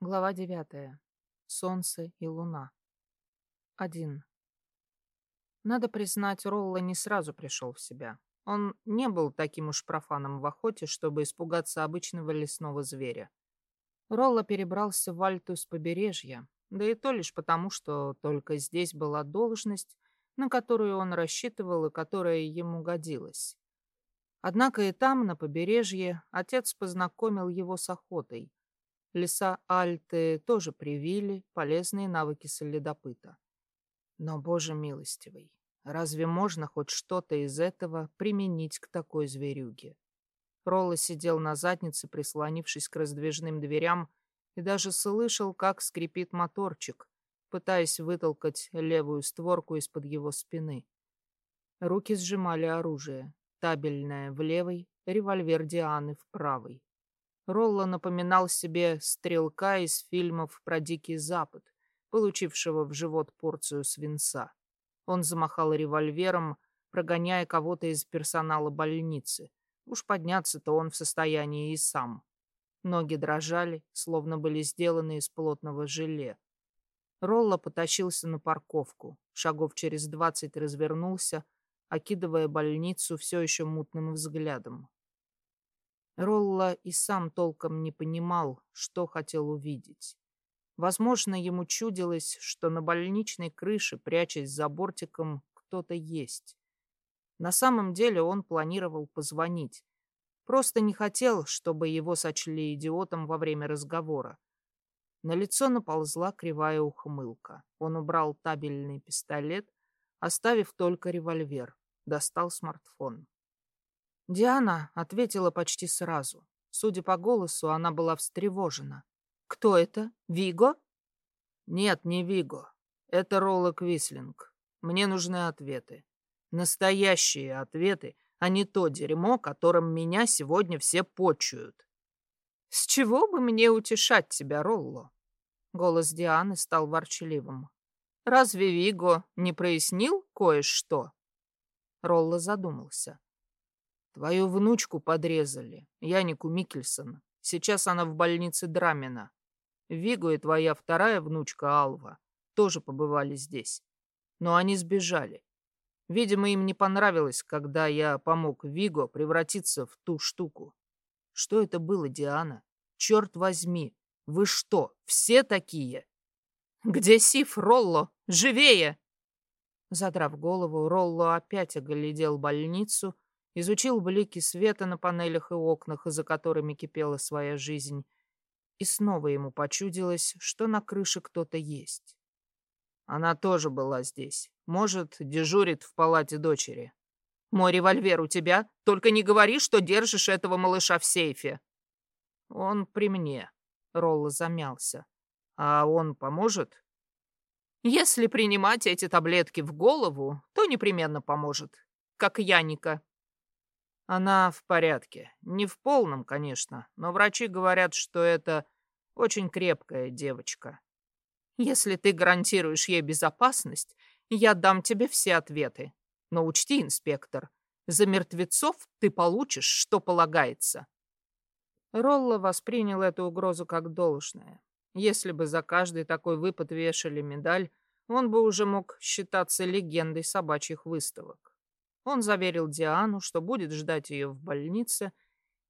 Глава девятая. Солнце и луна. Один. Надо признать, Ролла не сразу пришел в себя. Он не был таким уж профаном в охоте, чтобы испугаться обычного лесного зверя. Ролла перебрался в Альту с побережья, да и то лишь потому, что только здесь была должность, на которую он рассчитывал и которая ему годилась. Однако и там, на побережье, отец познакомил его с охотой, Леса Альты тоже привили полезные навыки следопыта. Но, боже милостивый, разве можно хоть что-то из этого применить к такой зверюге? Ролла сидел на заднице, прислонившись к раздвижным дверям, и даже слышал, как скрипит моторчик, пытаясь вытолкать левую створку из-под его спины. Руки сжимали оружие, табельное в левой, револьвер Дианы в правой. Ролло напоминал себе стрелка из фильмов про Дикий Запад, получившего в живот порцию свинца. Он замахал револьвером, прогоняя кого-то из персонала больницы. Уж подняться-то он в состоянии и сам. Ноги дрожали, словно были сделаны из плотного желе. Ролло потащился на парковку, шагов через двадцать развернулся, окидывая больницу все еще мутным взглядом. Ролла и сам толком не понимал, что хотел увидеть. Возможно, ему чудилось, что на больничной крыше, прячась за бортиком, кто-то есть. На самом деле он планировал позвонить. Просто не хотел, чтобы его сочли идиотом во время разговора. На лицо наползла кривая ухмылка. Он убрал табельный пистолет, оставив только револьвер. Достал смартфон. Диана ответила почти сразу. Судя по голосу, она была встревожена. «Кто это? Виго?» «Нет, не Виго. Это Ролла Квислинг. Мне нужны ответы. Настоящие ответы, а не то дерьмо, которым меня сегодня все почуют». «С чего бы мне утешать тебя, Ролло?» Голос Дианы стал ворчливым. «Разве Виго не прояснил кое-что?» Ролло задумался. Твою внучку подрезали, Янику Микельсон. Сейчас она в больнице Драмина. Виго и твоя вторая внучка Алва тоже побывали здесь. Но они сбежали. Видимо, им не понравилось, когда я помог Виго превратиться в ту штуку. Что это было, Диана? Черт возьми, вы что, все такие? Где Сиф, Ролло? Живее! Задрав голову, Ролло опять оглядел больницу, изучил блики света на панелях и окнах, за которыми кипела своя жизнь, и снова ему почудилось, что на крыше кто-то есть. Она тоже была здесь. Может, дежурит в палате дочери. Мой револьвер у тебя? Только не говори, что держишь этого малыша в сейфе. Он при мне. Ролла замялся. А он поможет? Если принимать эти таблетки в голову, то непременно поможет. Как Яника. Она в порядке. Не в полном, конечно, но врачи говорят, что это очень крепкая девочка. Если ты гарантируешь ей безопасность, я дам тебе все ответы. Но учти, инспектор, за мертвецов ты получишь, что полагается. Ролло воспринял эту угрозу как должное. Если бы за каждый такой выпад вешали медаль, он бы уже мог считаться легендой собачьих выставок. Он заверил Диану, что будет ждать ее в больнице,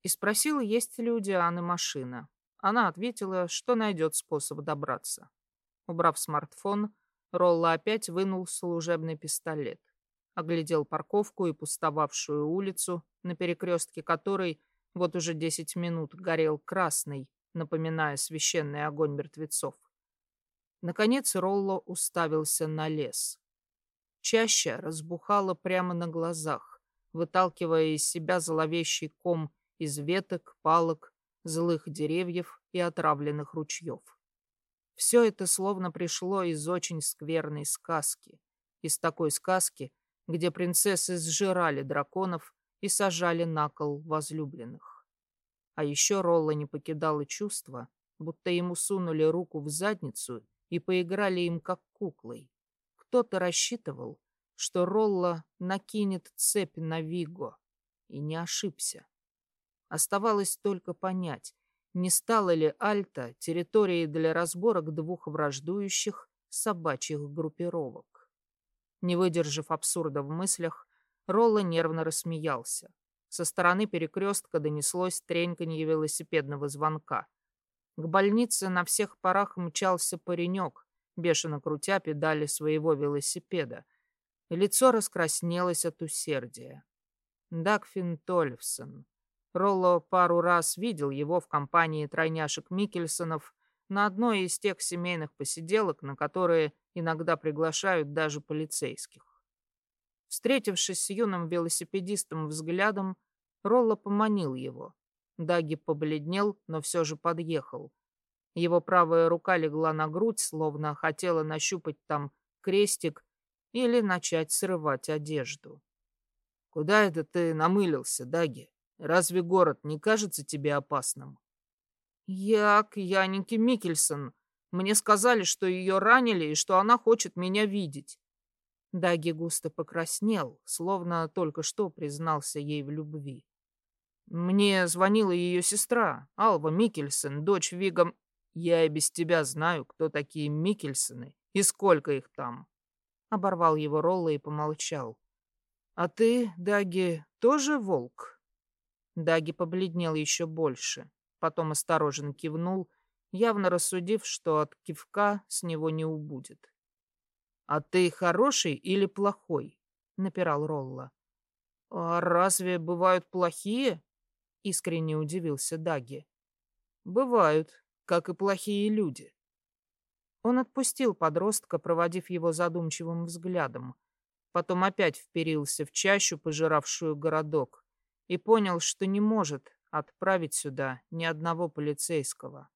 и спросил, есть ли у Дианы машина. Она ответила, что найдет способ добраться. Убрав смартфон, Ролла опять вынул служебный пистолет. Оглядел парковку и пустовавшую улицу, на перекрестке которой вот уже десять минут горел красный, напоминая священный огонь мертвецов. Наконец Ролло уставился на лес. Чаще разбухала прямо на глазах, выталкивая из себя зловещий ком из веток, палок, злых деревьев и отравленных ручьев. Все это словно пришло из очень скверной сказки. Из такой сказки, где принцессы сжирали драконов и сажали на кол возлюбленных. А еще Ролла не покидало чувство, будто ему сунули руку в задницу и поиграли им как куклой. Кто-то рассчитывал, что Ролла накинет цепь на Виго, и не ошибся. Оставалось только понять, не стала ли Альта территорией для разборок двух враждующих собачьих группировок. Не выдержав абсурда в мыслях, Ролла нервно рассмеялся. Со стороны перекрестка донеслось треньканье велосипедного звонка. К больнице на всех парах мчался паренек, бешено крутя педали своего велосипеда. Лицо раскраснелось от усердия. Дагфин Тольфсон. Ролло пару раз видел его в компании тройняшек Микельсонов на одной из тех семейных посиделок, на которые иногда приглашают даже полицейских. Встретившись с юным велосипедистом взглядом, Ролло поманил его. Даги побледнел, но все же подъехал. Его правая рука легла на грудь, словно хотела нащупать там крестик или начать срывать одежду. «Куда это ты намылился, Даги? Разве город не кажется тебе опасным?» «Я к Янике Микельсон. Мне сказали, что ее ранили и что она хочет меня видеть». Даги густо покраснел, словно только что признался ей в любви. Мне звонила ее сестра, Алва Микельсон, дочь Вигам. Я и без тебя знаю, кто такие Микельсоны и сколько их там. Оборвал его Ролла и помолчал. А ты, Даги, тоже волк? Даги побледнел еще больше, потом осторожно кивнул, явно рассудив, что от кивка с него не убудет. «А ты хороший или плохой?» — напирал Ролла. «А разве бывают плохие?» — искренне удивился Даги. «Бывают, как и плохие люди». Он отпустил подростка, проводив его задумчивым взглядом. Потом опять вперился в чащу, пожиравшую городок, и понял, что не может отправить сюда ни одного полицейского.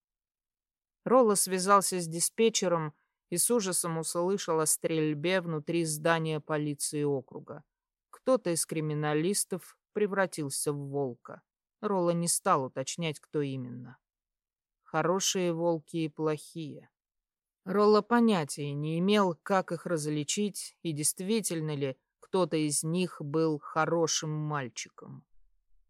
Ролла связался с диспетчером и с ужасом услышал о стрельбе внутри здания полиции округа. Кто-то из криминалистов превратился в волка. Ролла не стал уточнять, кто именно. Хорошие волки и плохие. Ролла понятия не имел, как их различить и действительно ли кто-то из них был хорошим мальчиком.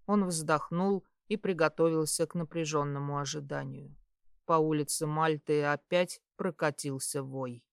Он вздохнул и приготовился к напряженному ожиданию. По улице Мальты опять прокатился вой.